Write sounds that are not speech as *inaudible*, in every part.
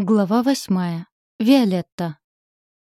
Глава восьмая. Виолетта.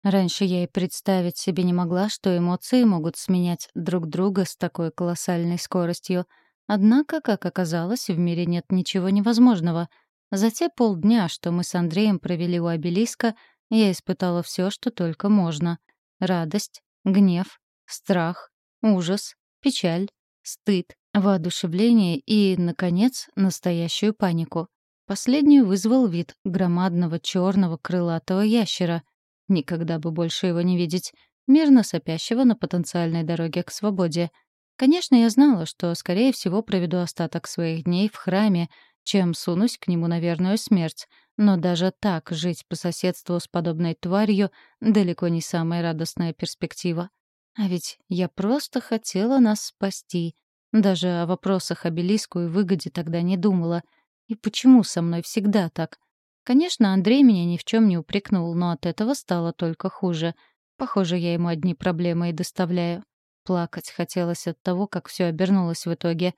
Раньше я и представить себе не могла, что эмоции могут сменять друг друга с такой колоссальной скоростью. Однако, как оказалось, в мире нет ничего невозможного. За те полдня, что мы с Андреем провели у обелиска, я испытала все, что только можно. Радость, гнев, страх, ужас, печаль, стыд, воодушевление и, наконец, настоящую панику — Последнюю вызвал вид громадного черного крылатого ящера. Никогда бы больше его не видеть, мирно сопящего на потенциальной дороге к свободе. Конечно, я знала, что, скорее всего, проведу остаток своих дней в храме, чем сунусь к нему на верную смерть. Но даже так жить по соседству с подобной тварью далеко не самая радостная перспектива. А ведь я просто хотела нас спасти. Даже о вопросах обелиску и выгоде тогда не думала — и почему со мной всегда так? Конечно, Андрей меня ни в чем не упрекнул, но от этого стало только хуже. Похоже, я ему одни проблемы и доставляю. Плакать хотелось от того, как все обернулось в итоге.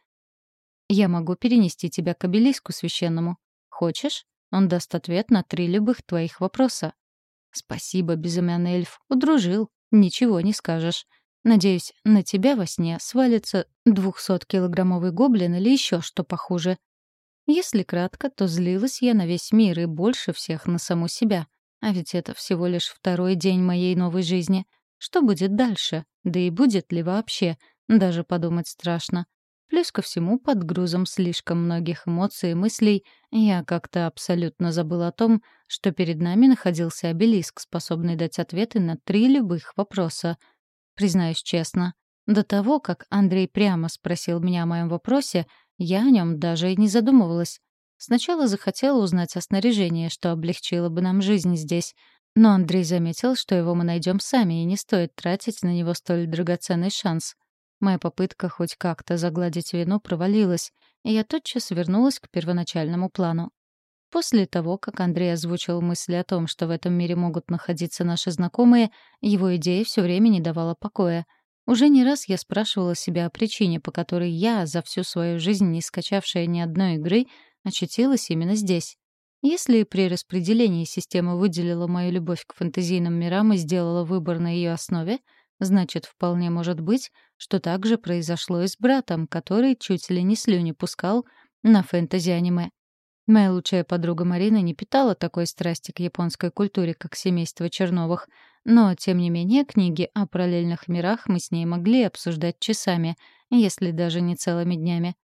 «Я могу перенести тебя к обелиску священному. Хочешь?» Он даст ответ на три любых твоих вопроса. «Спасибо, безымянный эльф. Удружил. Ничего не скажешь. Надеюсь, на тебя во сне свалится двухсоткилограммовый гоблин или еще что похуже. Если кратко, то злилась я на весь мир и больше всех на саму себя. А ведь это всего лишь второй день моей новой жизни. Что будет дальше? Да и будет ли вообще? Даже подумать страшно. Плюс ко всему, под грузом слишком многих эмоций и мыслей, я как-то абсолютно забыла о том, что перед нами находился обелиск, способный дать ответы на три любых вопроса. Признаюсь честно, до того, как Андрей прямо спросил меня о моем вопросе, я о нем даже и не задумывалась. Сначала захотела узнать о снаряжении, что облегчило бы нам жизнь здесь. Но Андрей заметил, что его мы найдем сами, и не стоит тратить на него столь драгоценный шанс. Моя попытка хоть как-то загладить вину провалилась, и я тотчас вернулась к первоначальному плану. После того, как Андрей озвучил мысли о том, что в этом мире могут находиться наши знакомые, его идея все время не давала покоя — уже не раз я спрашивала себя о причине, по которой я, за всю свою жизнь не скачавшая ни одной игры, очутилась именно здесь. Если при распределении система выделила мою любовь к фэнтезийным мирам и сделала выбор на ее основе, значит, вполне может быть, что так же произошло и с братом, который чуть ли не слюни пускал на фэнтези-аниме. Моя лучшая подруга Марина не питала такой страсти к японской культуре, как семейство Черновых, но, тем не менее, книги о параллельных мирах мы с ней могли обсуждать часами, если даже не целыми днями.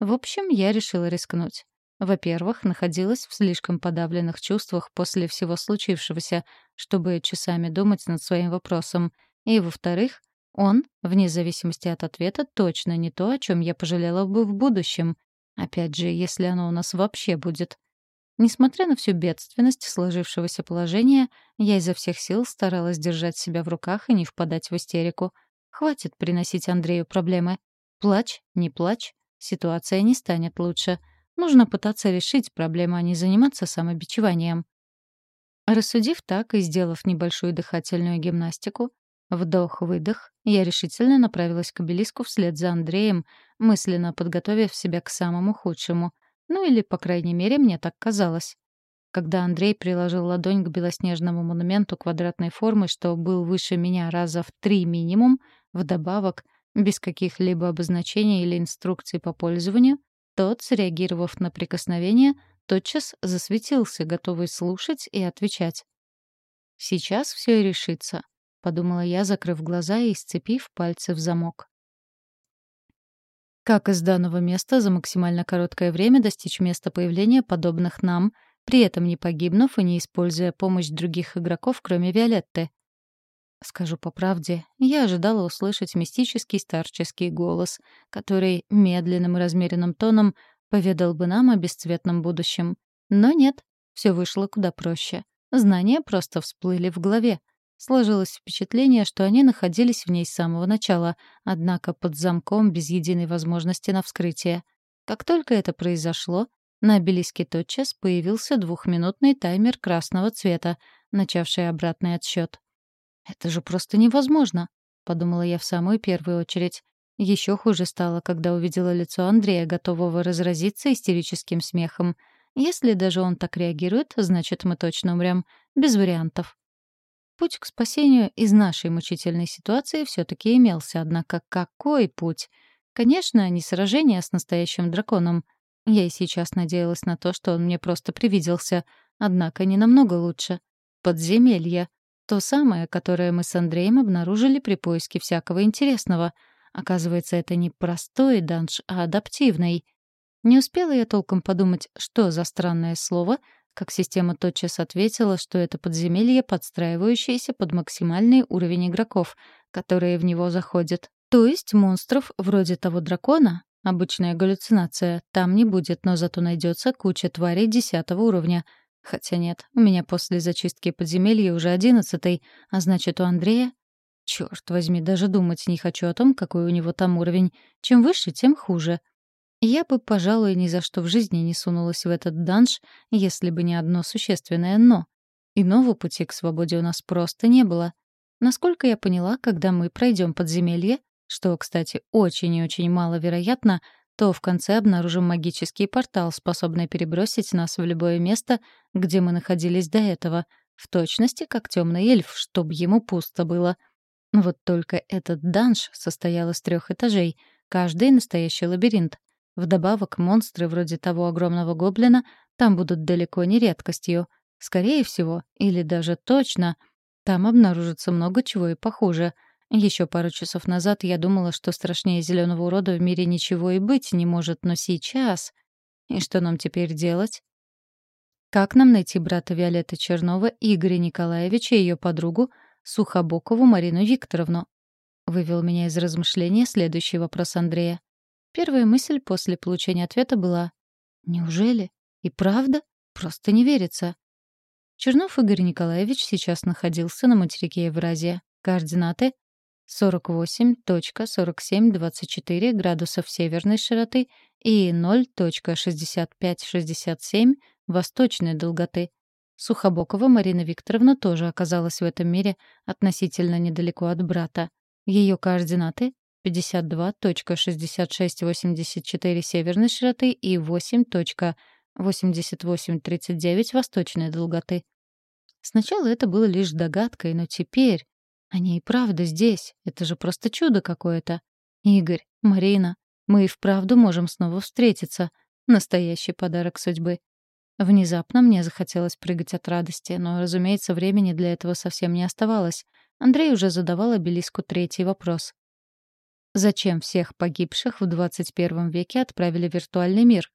В общем, я решила рискнуть. Во-первых, находилась в слишком подавленных чувствах после всего случившегося, чтобы часами думать над своим вопросом. И, во-вторых, он, вне зависимости от ответа, точно не то, о чем я пожалела бы в будущем — Опять же, если оно у нас вообще будет. Несмотря на всю бедственность сложившегося положения, я изо всех сил старалась держать себя в руках и не впадать в истерику. Хватит приносить Андрею проблемы. Плачь, не плачь, ситуация не станет лучше. Нужно пытаться решить проблему, а не заниматься самобичеванием. Рассудив так и сделав небольшую дыхательную гимнастику, Вдох-выдох. Я решительно направилась к обелиску вслед за Андреем, мысленно подготовив себя к самому худшему. Ну или, по крайней мере, мне так казалось. Когда Андрей приложил ладонь к белоснежному монументу квадратной формы, что был выше меня раза в три минимум, вдобавок, без каких-либо обозначений или инструкций по пользованию, тот, среагировав на прикосновение, тотчас засветился, готовый слушать и отвечать. Сейчас все и решится. — подумала я, закрыв глаза и сцепив пальцы в замок. Как из данного места за максимально короткое время достичь места появления подобных нам, при этом не погибнув и не используя помощь других игроков, кроме Виолетты? Скажу по правде, я ожидала услышать мистический старческий голос, который медленным и размеренным тоном поведал бы нам о бесцветном будущем. Но нет, все вышло куда проще. Знания просто всплыли в голове, Сложилось впечатление, что они находились в ней с самого начала, однако под замком без единой возможности на вскрытие. Как только это произошло, на обелиске тотчас появился двухминутный таймер красного цвета, начавший обратный отсчет. «Это же просто невозможно», — подумала я в самую первую очередь. Еще хуже стало, когда увидела лицо Андрея, готового разразиться истерическим смехом. Если даже он так реагирует, значит, мы точно умрем. Без вариантов. Путь к спасению из нашей мучительной ситуации все таки имелся, однако какой путь? Конечно, не сражение с настоящим драконом. Я и сейчас надеялась на то, что он мне просто привиделся, однако не намного лучше. Подземелье. То самое, которое мы с Андреем обнаружили при поиске всякого интересного. Оказывается, это не простой данж, а адаптивный. Не успела я толком подумать, что за странное слово, как система тотчас ответила, что это подземелье, подстраивающееся под максимальный уровень игроков, которые в него заходят. То есть монстров вроде того дракона, обычная галлюцинация, там не будет, но зато найдется куча тварей десятого уровня. Хотя нет, у меня после зачистки подземелья уже одиннадцатый, а значит, у Андрея... Чёрт возьми, даже думать не хочу о том, какой у него там уровень. Чем выше, тем хуже. Я бы, пожалуй, ни за что в жизни не сунулась в этот данж, если бы не одно существенное «но». Иного пути к свободе у нас просто не было. Насколько я поняла, когда мы пройдем подземелье, что, кстати, очень и очень маловероятно, то в конце обнаружим магический портал, способный перебросить нас в любое место, где мы находились до этого, в точности как темный эльф, чтобы ему пусто было. Вот только этот данж состоял из трех этажей, каждый настоящий лабиринт. Вдобавок, монстры вроде того огромного гоблина там будут далеко не редкостью. Скорее всего, или даже точно, там обнаружится много чего и похуже — еще пару часов назад я думала, что страшнее зеленого урода в мире ничего и быть не может, но сейчас... И что нам теперь делать? Как нам найти брата Виолетты Чернова, Игоря Николаевича и ее подругу, Сухобокову Марину Викторовну? Вывел меня из размышления следующий вопрос Андрея. Первая мысль после получения ответа была «Неужели? И правда? Просто не верится». Чернов Игорь Николаевич сейчас находился на материке Евразия. Координаты 48.4724 градусов северной широты и 0.6567 восточной долготы. Сухобокова Марина Викторовна тоже оказалась в этом мире относительно недалеко от брата. Ее координаты 52.6684 северной широты и 8.8839 восточной долготы. Сначала это было лишь догадкой, но теперь они и правда здесь. Это же просто чудо какое-то. Игорь, Марина, мы и вправду можем снова встретиться. Настоящий подарок судьбы. Внезапно мне захотелось прыгать от радости, но, разумеется, времени для этого совсем не оставалось. Андрей уже задавал обелиску третий вопрос. Зачем всех погибших в 21 веке отправили в виртуальный мир?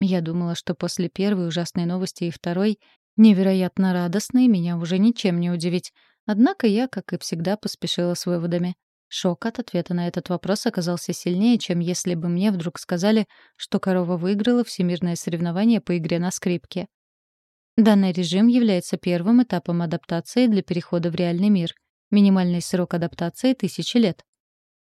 Я думала, что после первой ужасной новости и второй, невероятно радостной, меня уже ничем не удивить. Однако я, как и всегда, поспешила с выводами. Шок от ответа на этот вопрос оказался сильнее, чем если бы мне вдруг сказали, что корова выиграла всемирное соревнование по игре на скрипке. Данный режим является первым этапом адаптации для перехода в реальный мир. Минимальный срок адаптации — тысячи лет.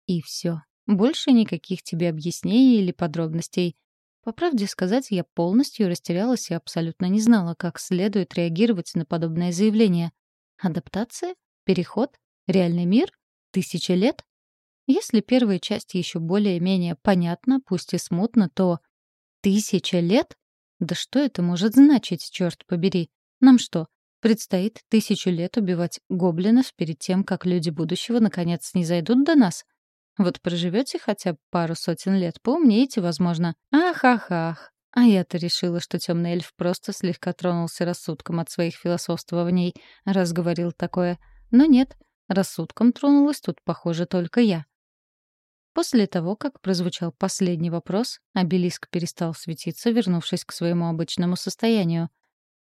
И все. Больше никаких тебе объяснений или подробностей. По правде сказать, я полностью растерялась и абсолютно не знала, как следует реагировать на подобное заявление. Адаптация? Переход? Реальный мир? Тысяча лет? Если первая часть еще более-менее понятна, пусть и смутно, то тысяча лет? Да что это может значить, черт побери? Нам что, предстоит тысячу лет убивать гоблинов перед тем, как люди будущего наконец не зайдут до нас? Вот проживете хотя бы пару сотен лет, поумнеете, возможно. Ах-ах-ах. А я-то решила, что темный эльф просто слегка тронулся рассудком от своих философствований, раз говорил такое. Но нет, рассудком тронулась тут, похоже, только я. После того, как прозвучал последний вопрос, обелиск перестал светиться, вернувшись к своему обычному состоянию.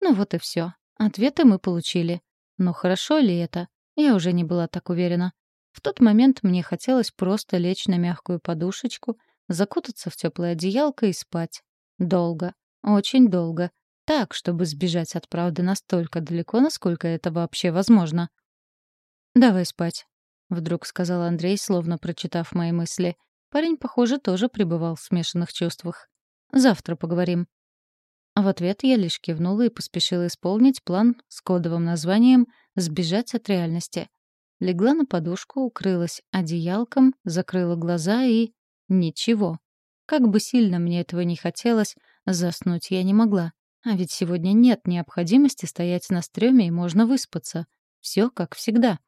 Ну вот и все. Ответы мы получили. Но хорошо ли это? Я уже не была так уверена. В тот момент мне хотелось просто лечь на мягкую подушечку, закутаться в теплое одеялко и спать. Долго, очень долго. Так, чтобы сбежать от правды настолько далеко, насколько это вообще возможно. «Давай спать», — вдруг сказал Андрей, словно прочитав мои мысли. Парень, похоже, тоже пребывал в смешанных чувствах. «Завтра поговорим». В ответ я лишь кивнула и поспешила исполнить план с кодовым названием «Сбежать от реальности». Легла на подушку, укрылась одеялком, закрыла глаза и... Ничего. Как бы сильно мне этого не хотелось, заснуть я не могла. А ведь сегодня нет необходимости стоять на стреме и можно выспаться. Все как всегда.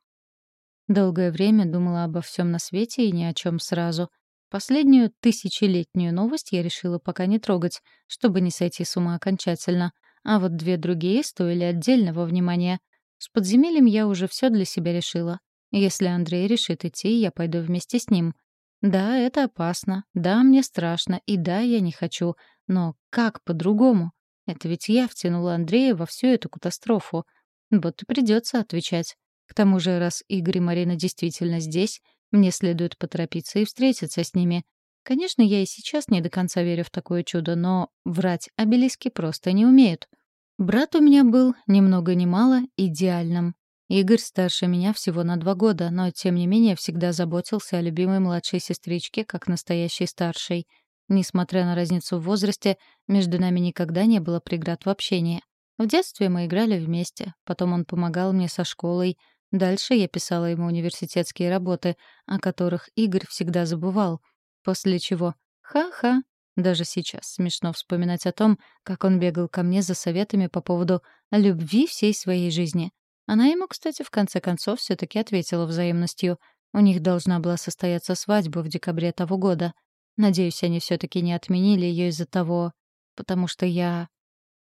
Долгое время думала обо всем на свете и ни о чем сразу. Последнюю тысячелетнюю новость я решила пока не трогать, чтобы не сойти с ума окончательно. А вот две другие стоили отдельного внимания. С подземельем я уже все для себя решила. Если Андрей решит идти, я пойду вместе с ним. Да, это опасно. Да, мне страшно. И да, я не хочу. Но как по-другому? Это ведь я втянула Андрея во всю эту катастрофу. Вот и придется отвечать. К тому же, раз Игорь и Марина действительно здесь, мне следует поторопиться и встретиться с ними. Конечно, я и сейчас не до конца верю в такое чудо, но врать обелиски просто не умеют. Брат у меня был, ни много ни мало, идеальным. Игорь старше меня всего на два года, но, тем не менее, всегда заботился о любимой младшей сестричке, как настоящей старшей. Несмотря на разницу в возрасте, между нами никогда не было преград в общении. В детстве мы играли вместе, потом он помогал мне со школой. Дальше я писала ему университетские работы, о которых Игорь всегда забывал. После чего «ха-ха». Даже сейчас смешно вспоминать о том, как он бегал ко мне за советами по поводу любви всей своей жизни. Она ему, кстати, в конце концов все таки ответила взаимностью. У них должна была состояться свадьба в декабре того года. Надеюсь, они все таки не отменили ее из-за того, потому что я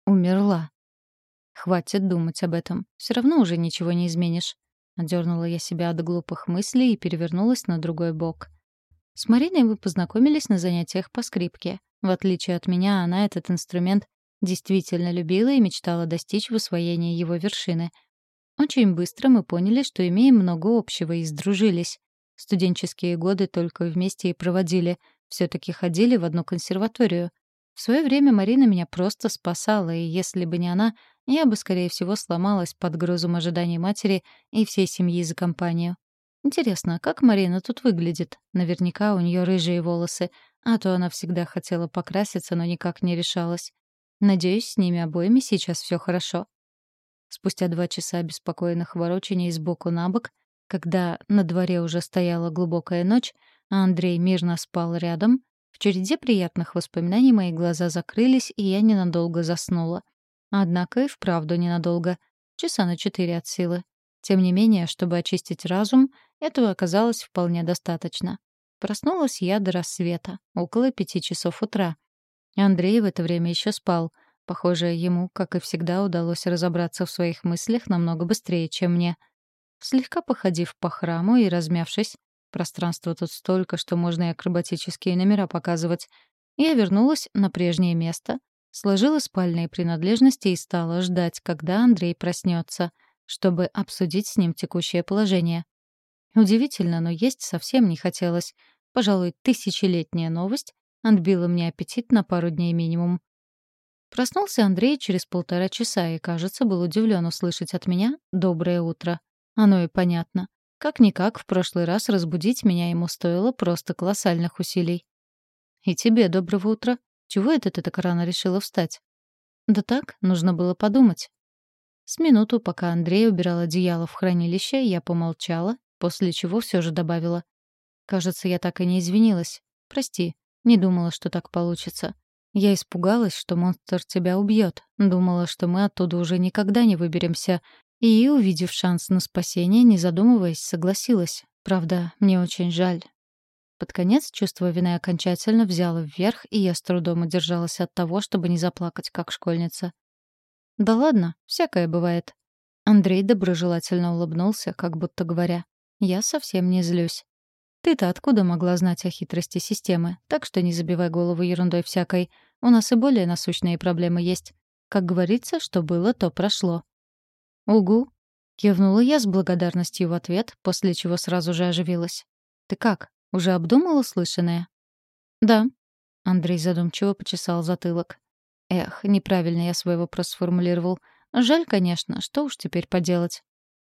умерла. Хватит думать об этом. Все равно уже ничего не изменишь. Одернула я себя от глупых мыслей и перевернулась на другой бок. С Мариной мы познакомились на занятиях по скрипке. В отличие от меня, она этот инструмент действительно любила и мечтала достичь в усвоении его вершины — очень быстро мы поняли, что имеем много общего и сдружились. Студенческие годы только вместе и проводили. все таки ходили в одну консерваторию. В свое время Марина меня просто спасала, и если бы не она, я бы, скорее всего, сломалась под грузом ожиданий матери и всей семьи за компанию. Интересно, как Марина тут выглядит? Наверняка у нее рыжие волосы, а то она всегда хотела покраситься, но никак не решалась. Надеюсь, с ними обоими сейчас все хорошо. Спустя два часа беспокойных ворочений сбоку на бок, когда на дворе уже стояла глубокая ночь, а Андрей мирно спал рядом, в череде приятных воспоминаний мои глаза закрылись, и я ненадолго заснула. Однако и вправду ненадолго. Часа на четыре от силы. Тем не менее, чтобы очистить разум, этого оказалось вполне достаточно. Проснулась я до рассвета, около пяти часов утра. Андрей в это время еще спал — Похоже, ему, как и всегда, удалось разобраться в своих мыслях намного быстрее, чем мне. Слегка походив по храму и размявшись, пространства тут столько, что можно и акробатические номера показывать, я вернулась на прежнее место, сложила спальные принадлежности и стала ждать, когда Андрей проснется, чтобы обсудить с ним текущее положение. Удивительно, но есть совсем не хотелось. Пожалуй, тысячелетняя новость отбила мне аппетит на пару дней минимум. Проснулся Андрей через полтора часа и, кажется, был удивлен услышать от меня «доброе утро». Оно и понятно. Как-никак, в прошлый раз разбудить меня ему стоило просто колоссальных усилий. «И тебе доброго утра. Чего это ты так рано решила встать?» «Да так, нужно было подумать». С минуту, пока Андрей убирал одеяло в хранилище, я помолчала, после чего все же добавила. «Кажется, я так и не извинилась. Прости, не думала, что так получится. Я испугалась, что монстр тебя убьет. Думала, что мы оттуда уже никогда не выберемся. И, увидев шанс на спасение, не задумываясь, согласилась. Правда, мне очень жаль. Под конец чувство вины окончательно взяло вверх, и я с трудом удержалась от того, чтобы не заплакать, как школьница. «Да ладно, всякое бывает». Андрей доброжелательно улыбнулся, как будто говоря, «Я совсем не злюсь. Ты-то откуда могла знать о хитрости системы? Так что не забивай голову ерундой всякой. У нас и более насущные проблемы есть. Как говорится, что было, то прошло. «Угу», — кивнула я с благодарностью в ответ, после чего сразу же оживилась. «Ты как, уже обдумала услышанное?» «Да», — Андрей задумчиво почесал затылок. «Эх, неправильно я свой вопрос сформулировал. Жаль, конечно, что уж теперь поделать?»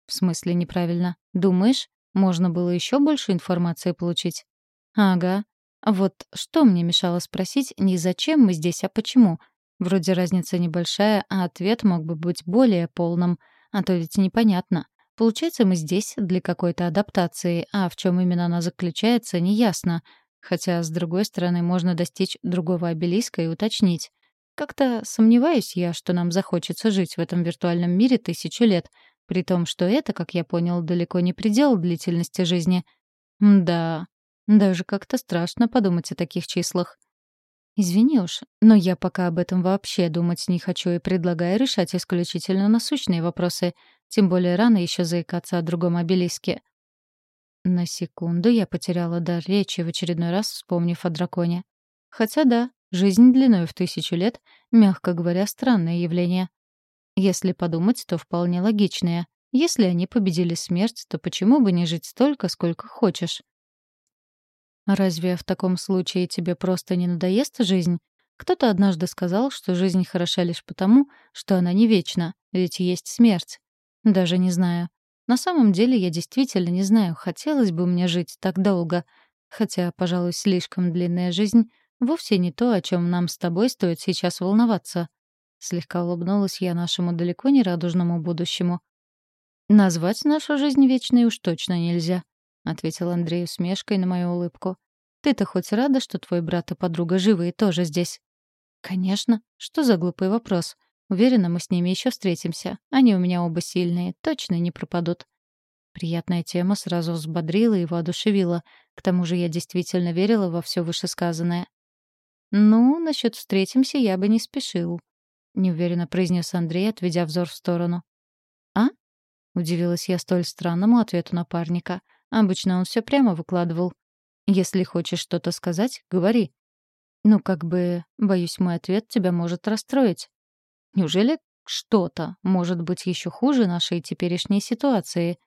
«В смысле неправильно? Думаешь, можно было еще больше информации получить. Ага. Вот что мне мешало спросить не зачем мы здесь, а почему? Вроде разница небольшая, а ответ мог бы быть более полным. А то ведь непонятно. Получается, мы здесь для какой-то адаптации, а в чем именно она заключается, неясно. Хотя, с другой стороны, можно достичь другого обелиска и уточнить. Как-то сомневаюсь я, что нам захочется жить в этом виртуальном мире тысячу лет, при том, что это, как я понял, далеко не предел длительности жизни. Да, даже как-то страшно подумать о таких числах. Извини уж, но я пока об этом вообще думать не хочу и предлагаю решать исключительно насущные вопросы, тем более рано еще заикаться о другом обелиске. На секунду я потеряла дар речи, в очередной раз вспомнив о драконе. Хотя да, жизнь длиной в тысячу лет, мягко говоря, странное явление. Если подумать, то вполне логичное. Если они победили смерть, то почему бы не жить столько, сколько хочешь? Разве в таком случае тебе просто не надоест жизнь? Кто-то однажды сказал, что жизнь хороша лишь потому, что она не вечна, ведь есть смерть. Даже не знаю. На самом деле я действительно не знаю, хотелось бы мне жить так долго. Хотя, пожалуй, слишком длинная жизнь вовсе не то, о чем нам с тобой стоит сейчас волноваться. Слегка улыбнулась я нашему далеко не радужному будущему. Назвать нашу жизнь вечной уж точно нельзя. — ответил Андрей усмешкой на мою улыбку. «Ты-то хоть рада, что твой брат и подруга живы и тоже здесь?» «Конечно. Что за глупый вопрос? Уверена, мы с ними еще встретимся. Они у меня оба сильные, точно не пропадут». Приятная тема сразу взбодрила и воодушевила. К тому же я действительно верила во все вышесказанное. «Ну, насчет встретимся я бы не спешил», — неуверенно произнес Андрей, отведя взор в сторону. «А?» — удивилась я столь странному ответу напарника — Обычно он все прямо выкладывал. «Если хочешь что-то сказать, говори». «Ну, как бы, боюсь, мой ответ тебя может расстроить». «Неужели что-то может быть еще хуже нашей теперешней ситуации?»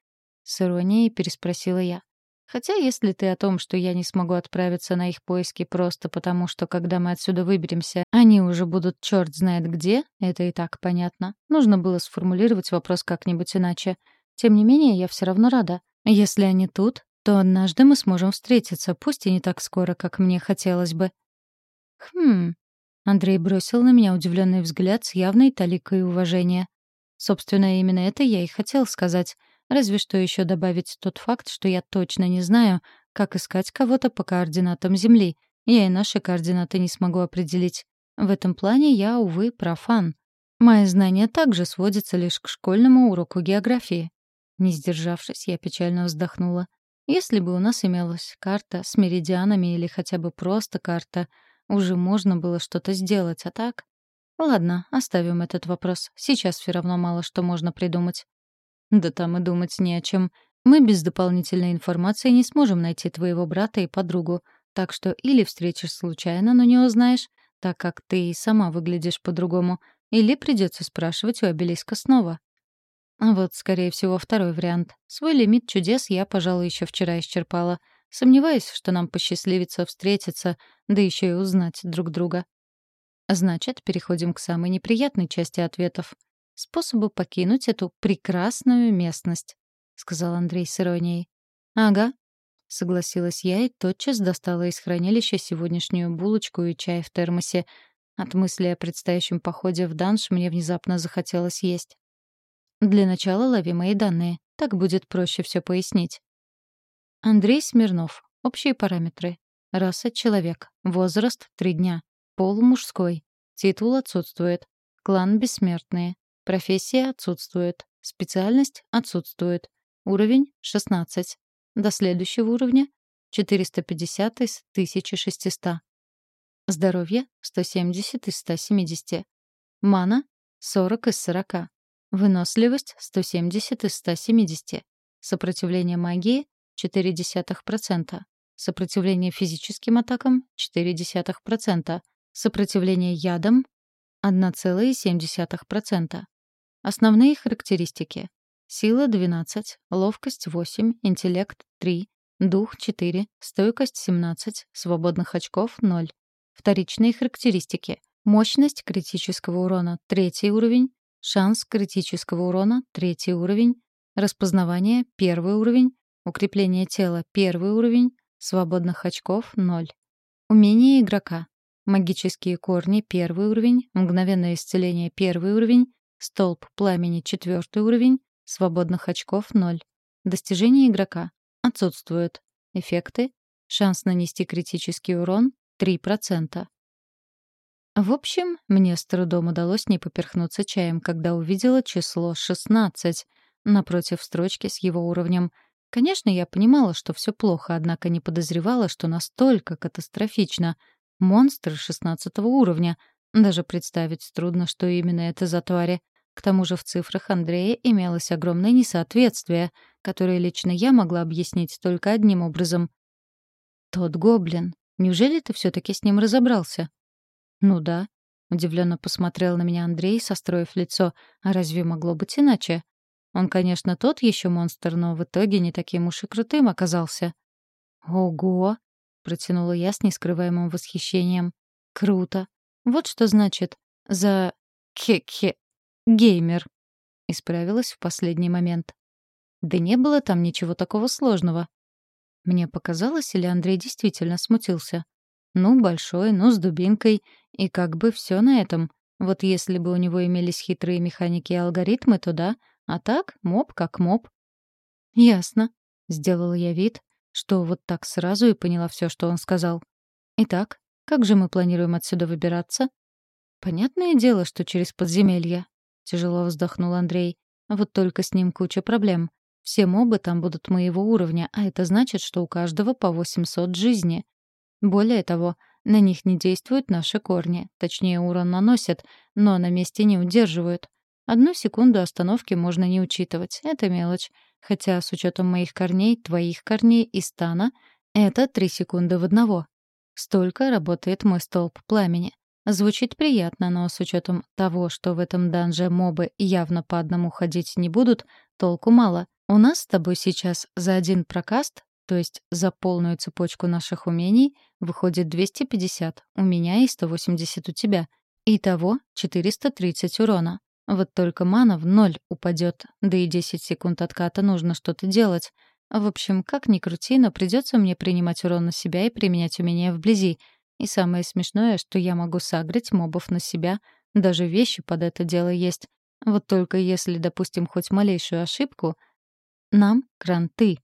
С иронией переспросила я. Хотя если ты о том, что я не смогу отправиться на их поиски просто потому, что когда мы отсюда выберемся, они уже будут черт знает где, это и так понятно. Нужно было сформулировать вопрос как-нибудь иначе. Тем не менее, я все равно рада. Если они тут, то однажды мы сможем встретиться, пусть и не так скоро, как мне хотелось бы. Хм. Андрей бросил на меня удивленный взгляд с явной таликой уважения. Собственно, именно это я и хотел сказать. Разве что еще добавить тот факт, что я точно не знаю, как искать кого-то по координатам Земли. Я и наши координаты не смогу определить. В этом плане я, увы, профан. Мои знания также сводятся лишь к школьному уроку географии. Не сдержавшись, я печально вздохнула. Если бы у нас имелась карта с меридианами или хотя бы просто карта, уже можно было что-то сделать, а так... Ладно, оставим этот вопрос. Сейчас все равно мало что можно придумать. Да там и думать не о чем. Мы без дополнительной информации не сможем найти твоего брата и подругу. Так что или встретишь случайно, но не узнаешь, так как ты и сама выглядишь по-другому, или придется спрашивать у обелиска снова. А вот, скорее всего, второй вариант. Свой лимит чудес я, пожалуй, еще вчера исчерпала. Сомневаюсь, что нам посчастливится встретиться, да еще и узнать друг друга. Значит, переходим к самой неприятной части ответов. Способу покинуть эту прекрасную местность, — сказал Андрей с иронией. Ага, — согласилась я и тотчас достала из хранилища сегодняшнюю булочку и чай в термосе. От мысли о предстоящем походе в данж мне внезапно захотелось есть. Для начала лови мои данные. Так будет проще все пояснить. Андрей Смирнов. Общие параметры. Раса — человек. Возраст — три дня. Пол — мужской. Титул отсутствует. Клан — бессмертные. Профессия отсутствует. Специальность отсутствует. Уровень — 16. До следующего уровня — 450 из 1600. Здоровье — 170 из 170. Мана — 40 из 40. Выносливость — 170 из 170. Сопротивление магии — 0,4%. Сопротивление физическим атакам — 0,4%. Сопротивление ядам — 1,7%. Основные характеристики. Сила — 12, ловкость — 8, интеллект — 3, дух — 4, стойкость — 17, свободных очков — 0. Вторичные характеристики. Мощность критического урона — третий уровень, Шанс критического урона — третий уровень. Распознавание — первый уровень. Укрепление тела — первый уровень. Свободных очков — ноль. Умение игрока. Магические корни — первый уровень. Мгновенное исцеление — первый уровень. Столб пламени — четвертый уровень. Свободных очков — ноль. Достижения игрока. Отсутствуют. Эффекты. Шанс нанести критический урон — 3%. В общем, мне с трудом удалось не поперхнуться чаем, когда увидела число 16 напротив строчки с его уровнем. Конечно, я понимала, что все плохо, однако не подозревала, что настолько катастрофично. Монстр 16 уровня. Даже представить трудно, что именно это за твари. К тому же в цифрах Андрея имелось огромное несоответствие, которое лично я могла объяснить только одним образом. «Тот гоблин. Неужели ты все таки с ним разобрался?» «Ну да», — удивленно посмотрел на меня Андрей, состроив лицо. «А разве могло быть иначе?» Он, конечно, тот еще монстр, но в итоге не таким уж и крутым оказался. «Ого!» — протянула я с нескрываемым восхищением. «Круто! Вот что значит за... хе-хе... геймер!» — исправилась в последний момент. Да не было там ничего такого сложного. Мне показалось, или Андрей действительно смутился. Ну, большой, ну, с дубинкой, и как бы все на этом. Вот если бы у него имелись хитрые механики и алгоритмы, то да, а так моб как моб. Ясно. Сделала я вид, что вот так сразу и поняла все, что он сказал. Итак, как же мы планируем отсюда выбираться? Понятное дело, что через подземелье. Тяжело вздохнул Андрей. Вот только с ним куча проблем. Все мобы там будут моего уровня, а это значит, что у каждого по 800 жизни. Более того, на них не действуют наши корни. Точнее, урон наносят, но на месте не удерживают. Одну секунду остановки можно не учитывать. Это мелочь. Хотя с учетом моих корней, твоих корней и стана, это три секунды в одного. Столько работает мой столб пламени. Звучит приятно, но с учетом того, что в этом данже мобы явно по одному ходить не будут, толку мало. У нас с тобой сейчас за один прокаст то есть за полную цепочку наших умений выходит 250 у меня и 180 у тебя. Итого 430 урона. Вот только мана в ноль упадет, да и 10 секунд отката нужно что-то делать. В общем, как ни крути, но придется мне принимать урон на себя и применять умения вблизи. И самое смешное, что я могу сагрить мобов на себя. Даже вещи под это дело есть. Вот только если, допустим, хоть малейшую ошибку, нам кранты.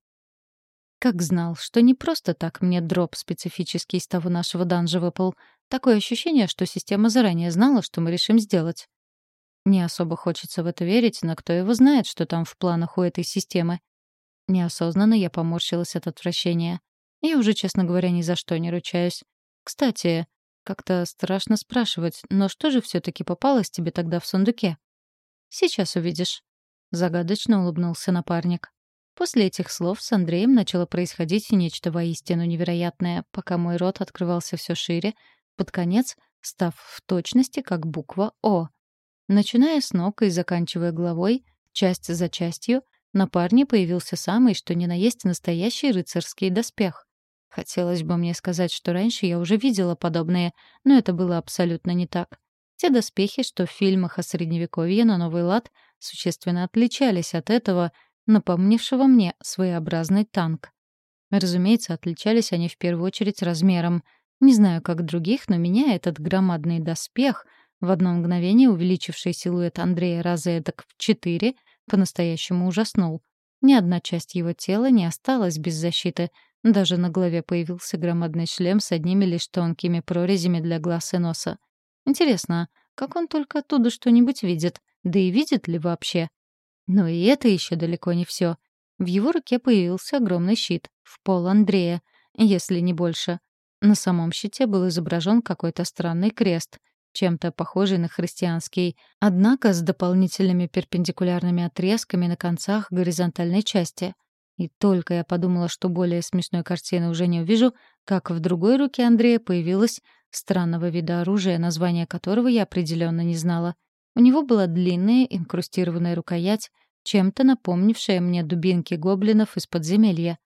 Как знал, что не просто так мне дроп специфический из того нашего данжа выпал. Такое ощущение, что система заранее знала, что мы решим сделать. Не особо хочется в это верить, но кто его знает, что там в планах у этой системы. Неосознанно я поморщилась от отвращения. Я уже, честно говоря, ни за что не ручаюсь. Кстати, как-то страшно спрашивать, но что же все таки попалось тебе тогда в сундуке? Сейчас увидишь. Загадочно улыбнулся напарник. После этих слов с Андреем начало происходить нечто воистину невероятное, пока мой рот открывался все шире, под конец став в точности как буква «О». Начиная с ног и заканчивая головой, часть за частью, на парне появился самый, что ни на есть настоящий рыцарский доспех. Хотелось бы мне сказать, что раньше я уже видела подобные, но это было абсолютно не так. Те доспехи, что в фильмах о Средневековье на Новый лад, существенно отличались от этого — напомнившего мне своеобразный танк. Разумеется, отличались они в первую очередь размером. Не знаю, как других, но меня этот громадный доспех, в одно мгновение увеличивший силуэт Андрея раза эдак в четыре, по-настоящему ужаснул. Ни одна часть его тела не осталась без защиты. Даже на голове появился громадный шлем с одними лишь тонкими прорезями для глаз и носа. Интересно, как он только оттуда что-нибудь видит? Да и видит ли вообще? Но и это еще далеко не все. В его руке появился огромный щит, в пол Андрея, если не больше. На самом щите был изображен какой-то странный крест, чем-то похожий на христианский, однако с дополнительными перпендикулярными отрезками на концах горизонтальной части. И только я подумала, что более смешной картины уже не увижу, как в другой руке Андрея появилось странного вида оружия, название которого я определенно не знала — у него была длинная инкрустированная рукоять, чем-то напомнившая мне дубинки гоблинов из подземелья.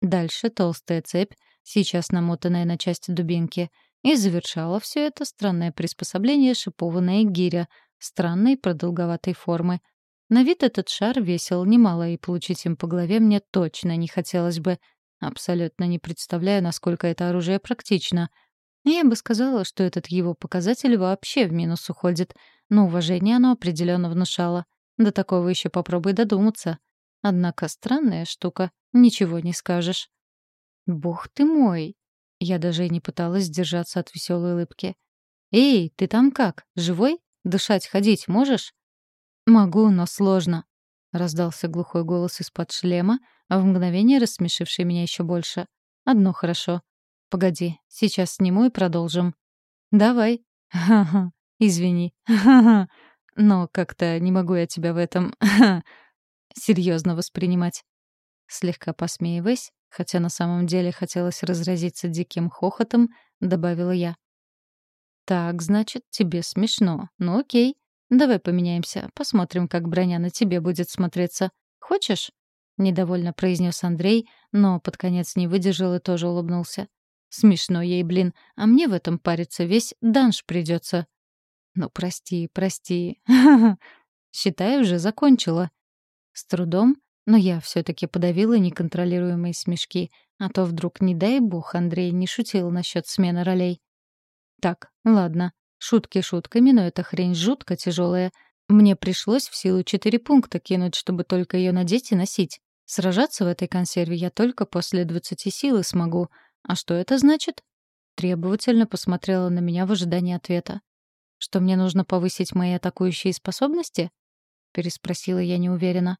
Дальше толстая цепь, сейчас намотанная на часть дубинки, и завершала все это странное приспособление шипованная гиря, странной продолговатой формы. На вид этот шар весил немало, и получить им по голове мне точно не хотелось бы. Абсолютно не представляю, насколько это оружие практично — я бы сказала, что этот его показатель вообще в минус уходит, но уважение оно определенно внушало. До такого еще попробуй додуматься. Однако странная штука, ничего не скажешь. «Бог ты мой!» Я даже и не пыталась сдержаться от веселой улыбки. «Эй, ты там как? Живой? Дышать, ходить можешь?» «Могу, но сложно», — раздался глухой голос из-под шлема, а в мгновение рассмешивший меня еще больше. «Одно хорошо. Погоди, сейчас сниму и продолжим». «Давай». «Ха-ха, извини. Ха-ха. Но как-то не могу я тебя в этом серьезно воспринимать». Слегка посмеиваясь, хотя на самом деле хотелось разразиться диким хохотом, добавила я. «Так, значит, тебе смешно. Ну окей. Давай поменяемся, посмотрим, как броня на тебе будет смотреться. Хочешь?» — недовольно произнес Андрей, но под конец не выдержал и тоже улыбнулся. «Смешно ей, блин, а мне в этом париться весь данж придется. «Ну, прости, прости. *laughs* Считай, уже закончила». С трудом, но я все таки подавила неконтролируемые смешки, а то вдруг, не дай бог, Андрей не шутил насчет смены ролей. Так, ладно, шутки шутками, но эта хрень жутко тяжелая. Мне пришлось в силу четыре пункта кинуть, чтобы только ее надеть и носить. Сражаться в этой консерве я только после двадцати силы смогу. А что это значит? Требовательно посмотрела на меня в ожидании ответа. Что мне нужно повысить мои атакующие способности? Переспросила я неуверенно.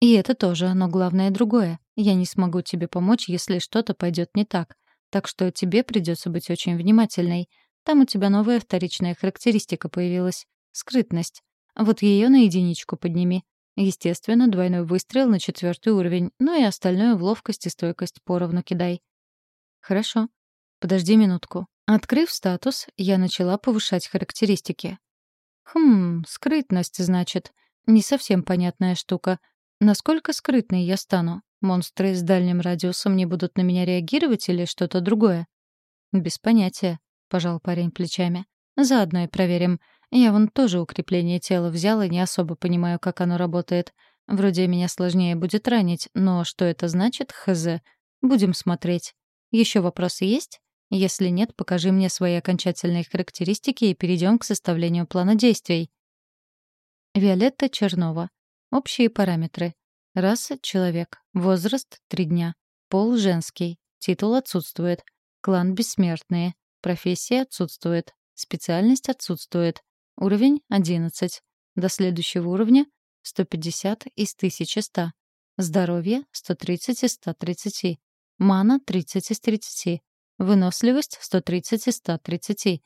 И это тоже, но главное другое. Я не смогу тебе помочь, если что-то пойдет не так. Так что тебе придется быть очень внимательной. Там у тебя новая вторичная характеристика появилась — скрытность. Вот ее на единичку подними. Естественно, двойной выстрел на четвертый уровень, ну и остальное в ловкость и стойкость поровну кидай. Хорошо. Подожди минутку. Открыв статус, я начала повышать характеристики. Хм, скрытность, значит. Не совсем понятная штука. Насколько скрытной я стану? Монстры с дальним радиусом не будут на меня реагировать или что-то другое? Без понятия. — пожал парень плечами. «Заодно и проверим. Я вон тоже укрепление тела взял и не особо понимаю, как оно работает. Вроде меня сложнее будет ранить, но что это значит, хз? Будем смотреть. Еще вопросы есть? Если нет, покажи мне свои окончательные характеристики и перейдем к составлению плана действий». Виолетта Чернова. Общие параметры. Раса — человек. Возраст — три дня. Пол — женский. Титул отсутствует. Клан — бессмертные. Профессия отсутствует. Специальность отсутствует. Уровень — 11. До следующего уровня — 150 из 1100. Здоровье — 130 из 130. Мана — 30 из 30. Выносливость — 130 из 130.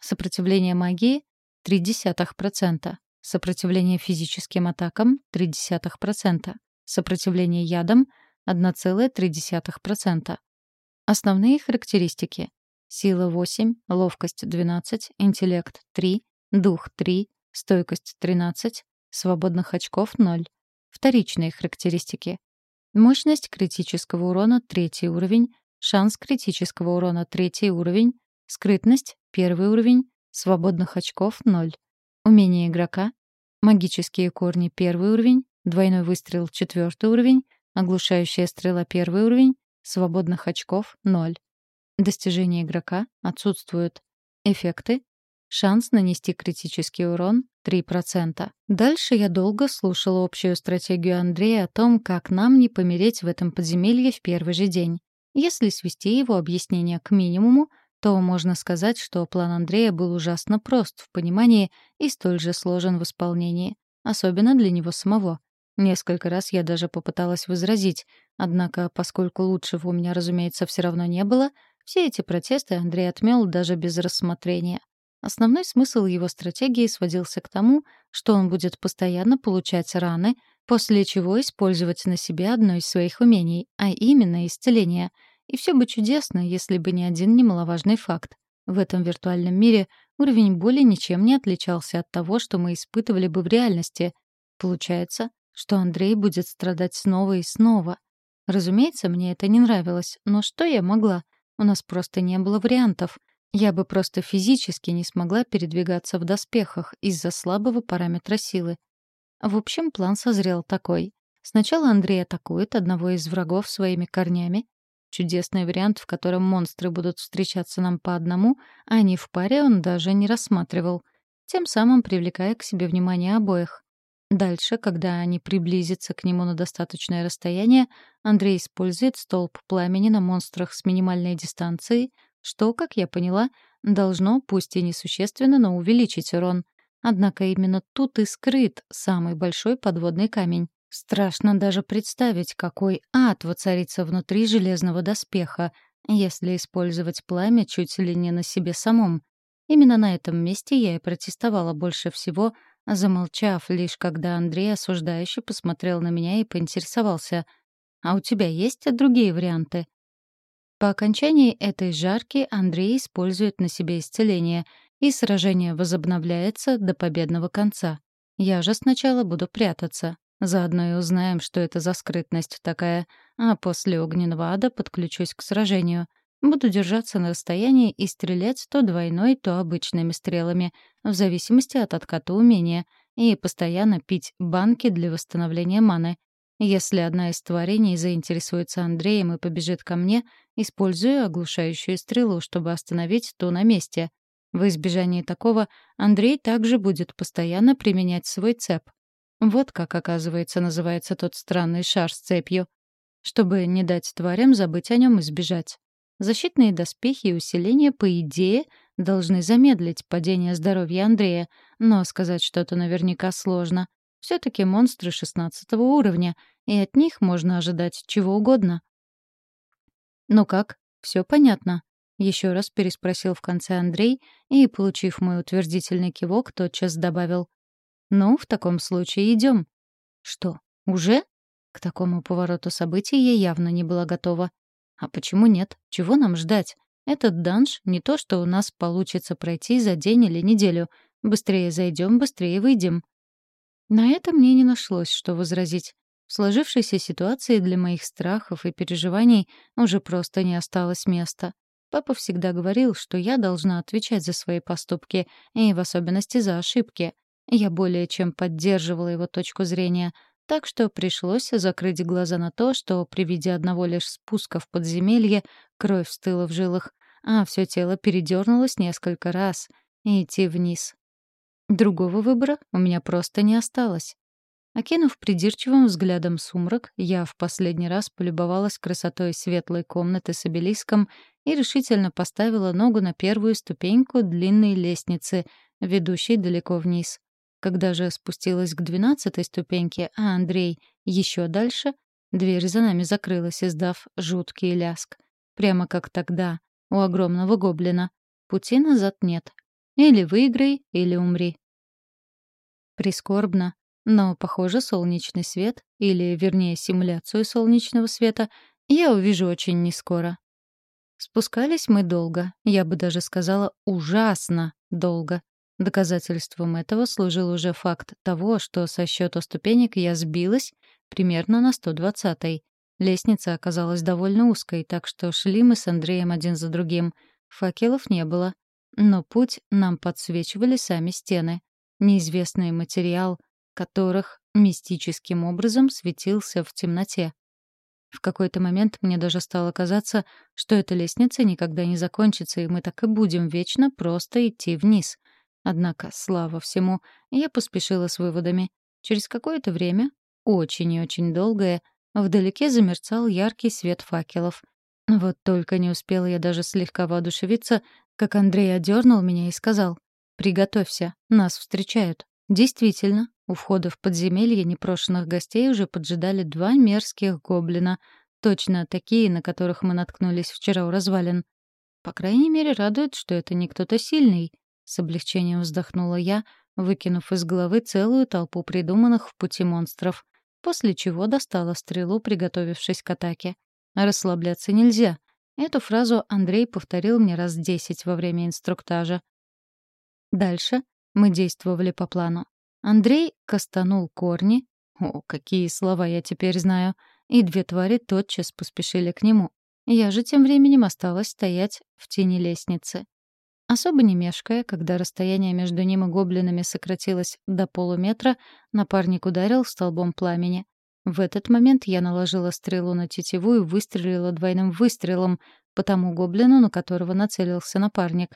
Сопротивление магии — 0,3%. Сопротивление физическим атакам — 0,3%. Сопротивление ядам — 1,3%. Основные характеристики. Сила 8, ловкость 12, интеллект 3, дух 3, стойкость 13, свободных очков 0. Вторичные характеристики. Мощность критического урона третий уровень, шанс критического урона третий уровень, скрытность первый уровень, свободных очков 0. Умение игрока. Магические корни первый уровень, двойной выстрел четвертый уровень, оглушающая стрела первый уровень, свободных очков 0. Достижения игрока отсутствуют. Эффекты. Шанс нанести критический урон — 3%. Дальше я долго слушала общую стратегию Андрея о том, как нам не помереть в этом подземелье в первый же день. Если свести его объяснение к минимуму, то можно сказать, что план Андрея был ужасно прост в понимании и столь же сложен в исполнении, особенно для него самого. Несколько раз я даже попыталась возразить, однако, поскольку лучшего у меня, разумеется, все равно не было — все эти протесты Андрей отмел даже без рассмотрения. Основной смысл его стратегии сводился к тому, что он будет постоянно получать раны, после чего использовать на себе одно из своих умений, а именно исцеление. И все бы чудесно, если бы не один немаловажный факт. В этом виртуальном мире уровень боли ничем не отличался от того, что мы испытывали бы в реальности. Получается, что Андрей будет страдать снова и снова. Разумеется, мне это не нравилось, но что я могла? У нас просто не было вариантов. Я бы просто физически не смогла передвигаться в доспехах из-за слабого параметра силы. В общем, план созрел такой. Сначала Андрей атакует одного из врагов своими корнями. Чудесный вариант, в котором монстры будут встречаться нам по одному, а не в паре он даже не рассматривал, тем самым привлекая к себе внимание обоих. Дальше, когда они приблизятся к нему на достаточное расстояние, Андрей использует столб пламени на монстрах с минимальной дистанцией, что, как я поняла, должно, пусть и несущественно, но увеличить урон. Однако именно тут и скрыт самый большой подводный камень. Страшно даже представить, какой ад воцарится внутри железного доспеха, если использовать пламя чуть ли не на себе самом. Именно на этом месте я и протестовала больше всего, замолчав лишь когда Андрей осуждающе посмотрел на меня и поинтересовался, «А у тебя есть другие варианты?» По окончании этой жарки Андрей использует на себе исцеление, и сражение возобновляется до победного конца. Я же сначала буду прятаться. Заодно и узнаем, что это за скрытность такая, а после огненного ада подключусь к сражению. Буду держаться на расстоянии и стрелять то двойной, то обычными стрелами, в зависимости от отката умения, и постоянно пить банки для восстановления маны. Если одна из творений заинтересуется Андреем и побежит ко мне, использую оглушающую стрелу, чтобы остановить ту на месте. В избежании такого Андрей также будет постоянно применять свой цеп. Вот как, оказывается, называется тот странный шар с цепью. Чтобы не дать тварям забыть о нем и сбежать. Защитные доспехи и усиления, по идее, должны замедлить падение здоровья Андрея, но сказать что-то наверняка сложно. все таки монстры шестнадцатого уровня, и от них можно ожидать чего угодно. «Ну как, все понятно?» — еще раз переспросил в конце Андрей и, получив мой утвердительный кивок, тотчас добавил. «Ну, в таком случае идем. «Что, уже?» К такому повороту событий я явно не была готова. А почему нет? Чего нам ждать? Этот данж не то, что у нас получится пройти за день или неделю. Быстрее зайдем, быстрее выйдем. На это мне не нашлось, что возразить. В сложившейся ситуации для моих страхов и переживаний уже просто не осталось места. Папа всегда говорил, что я должна отвечать за свои поступки, и в особенности за ошибки. Я более чем поддерживала его точку зрения — так что пришлось закрыть глаза на то, что при виде одного лишь спуска в подземелье кровь стыла в жилах, а все тело передернулось несколько раз, и идти вниз. Другого выбора у меня просто не осталось. Окинув придирчивым взглядом сумрак, я в последний раз полюбовалась красотой светлой комнаты с обелиском и решительно поставила ногу на первую ступеньку длинной лестницы, ведущей далеко вниз. Когда же спустилась к двенадцатой ступеньке, а Андрей еще дальше, дверь за нами закрылась, издав жуткий ляск. Прямо как тогда, у огромного гоблина. Пути назад нет. Или выиграй, или умри. Прискорбно, но, похоже, солнечный свет, или, вернее, симуляцию солнечного света, я увижу очень нескоро. Спускались мы долго, я бы даже сказала, ужасно долго. Доказательством этого служил уже факт того, что со счета ступенек я сбилась примерно на 120-й. Лестница оказалась довольно узкой, так что шли мы с Андреем один за другим. Факелов не было. Но путь нам подсвечивали сами стены. Неизвестный материал, которых мистическим образом светился в темноте. В какой-то момент мне даже стало казаться, что эта лестница никогда не закончится, и мы так и будем вечно просто идти вниз — Однако, слава всему, я поспешила с выводами. Через какое-то время, очень и очень долгое, вдалеке замерцал яркий свет факелов. Вот только не успела я даже слегка воодушевиться, как Андрей одернул меня и сказал «Приготовься, нас встречают». Действительно, у входа в подземелье непрошенных гостей уже поджидали два мерзких гоблина, точно такие, на которых мы наткнулись вчера у развалин. По крайней мере, радует, что это не кто-то сильный. С облегчением вздохнула я, выкинув из головы целую толпу придуманных в пути монстров, после чего достала стрелу, приготовившись к атаке. Расслабляться нельзя. Эту фразу Андрей повторил мне раз десять во время инструктажа. Дальше мы действовали по плану. Андрей кастанул корни. О, какие слова я теперь знаю. И две твари тотчас поспешили к нему. Я же тем временем осталась стоять в тени лестницы. Особо не мешкая, когда расстояние между ним и гоблинами сократилось до полуметра, напарник ударил столбом пламени. В этот момент я наложила стрелу на тетиву и выстрелила двойным выстрелом по тому гоблину, на которого нацелился напарник.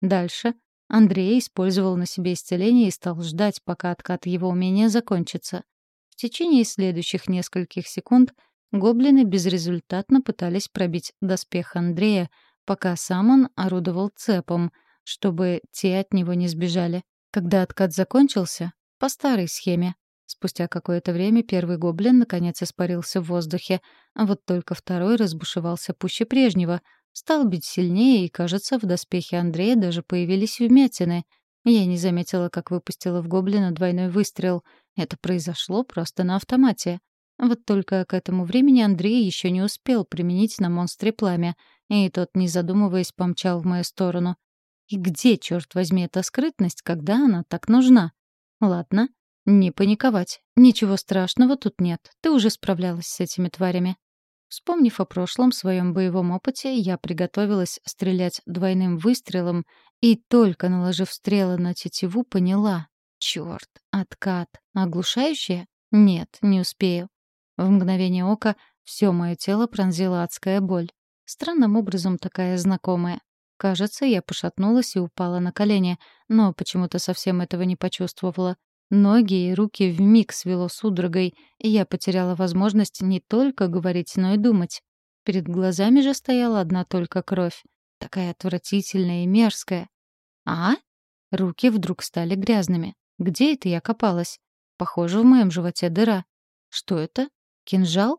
Дальше Андрей использовал на себе исцеление и стал ждать, пока откат его умения закончится. В течение следующих нескольких секунд гоблины безрезультатно пытались пробить доспех Андрея, пока сам он орудовал цепом, чтобы те от него не сбежали. Когда откат закончился, по старой схеме. Спустя какое-то время первый гоблин наконец испарился в воздухе, а вот только второй разбушевался пуще прежнего, стал бить сильнее, и, кажется, в доспехе Андрея даже появились вмятины. Я не заметила, как выпустила в гоблина двойной выстрел. Это произошло просто на автомате. Вот только к этому времени Андрей еще не успел применить на монстре пламя, и тот, не задумываясь, помчал в мою сторону. И где, черт возьми, эта скрытность, когда она так нужна? Ладно, не паниковать. Ничего страшного тут нет. Ты уже справлялась с этими тварями. Вспомнив о прошлом своем боевом опыте, я приготовилась стрелять двойным выстрелом и, только наложив стрелы на тетиву, поняла. Черт, откат. Оглушающее? Нет, не успею. В мгновение ока все мое тело пронзила адская боль. Странным образом такая знакомая. Кажется, я пошатнулась и упала на колени, но почему-то совсем этого не почувствовала. Ноги и руки вмиг свело судорогой, и я потеряла возможность не только говорить, но и думать. Перед глазами же стояла одна только кровь. Такая отвратительная и мерзкая. А? Руки вдруг стали грязными. Где это я копалась? Похоже, в моем животе дыра. Что это? Кинжал?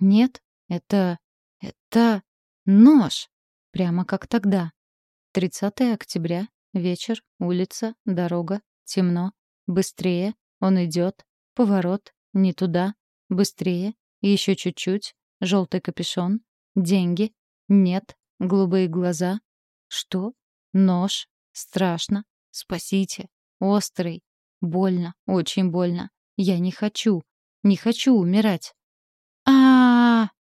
Нет, это... это... нож. Прямо как тогда. 30 октября. Вечер. Улица. Дорога. Темно. Быстрее. Он идет. Поворот. Не туда. Быстрее. Еще чуть-чуть. Желтый капюшон. Деньги. Нет. Голубые глаза. Что? Нож. Страшно. Спасите. Острый. Больно. Очень больно. Я не хочу. Не хочу умирать. а, -а, -а